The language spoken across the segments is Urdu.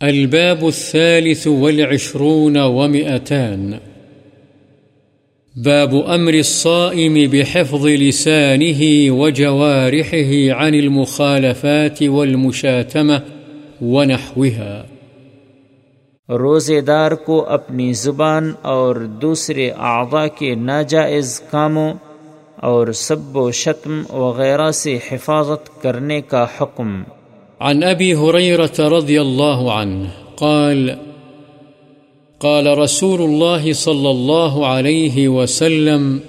الباب الثالث والعشرون ومئتان. باب أمر الصائم بحفظ لسانه وجوارحه عن المخالفات والمشاتمة ونحوها. روزے دار کو اپنی زبان اور دوسرے اعضاء کے ناجائز کاموں اور سب و شتم وغیرہ سے حفاظت کرنے کا حکم۔ عن أبي هريرة رضي الله عنه قال قال رسول الله صلى الله عليه وسلم،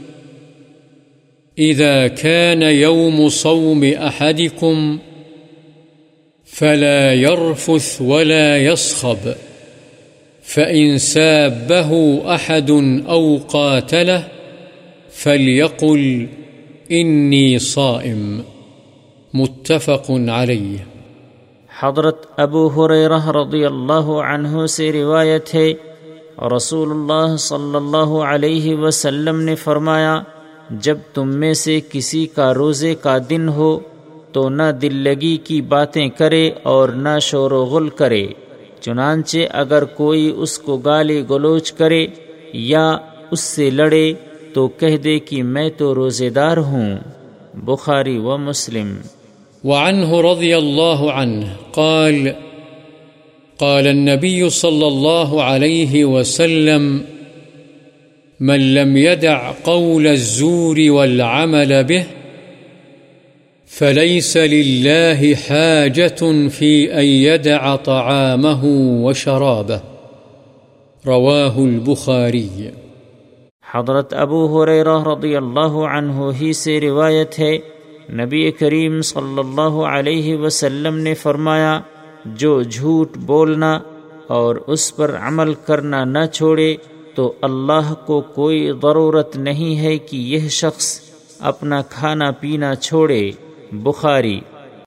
إذا كان يوم صوم أحدكم فلا يرفث ولا يصخب، فإن سابه أحد أو قاتله فليقل إني صائم. متفق عليه. حضرت ابو حریرہ رضی اللہ عنہ سے روایت ہے رسول اللہ صلی اللہ علیہ وسلم نے فرمایا، جب تم میں سے کسی کا روزے کا دن ہو، تو نہ دل لگی کی باتیں کرے اور نہ شور و غل کرے، چنانچہ اگر کوئی اس کو گالی گلوچ کرے یا اس سے لڑے، تو کہہ دے کہ میں تو روزے دار ہوں۔ بخاری و مسلم وعنه رضي الله عنه قال قال النبي صلى الله عليه وسلم، من لم يدع قول الزور والعمل به، فليس لله حاجة في أن يدع طعامه وشرابه. رواه البخاري. حضرت ابو حریرہ رضی اللہ عنہ ہی سے روایت ہے نبی کریم صلی اللہ علیہ وسلم نے فرمایا، جو جھوٹ بولنا اور اس پر عمل کرنا نہ چھوڑے، تو اللہ کو کوئی ضرورت نہیں ہے کہ یہ شخص اپنا کھانا پینا چھوڑے۔ بخاری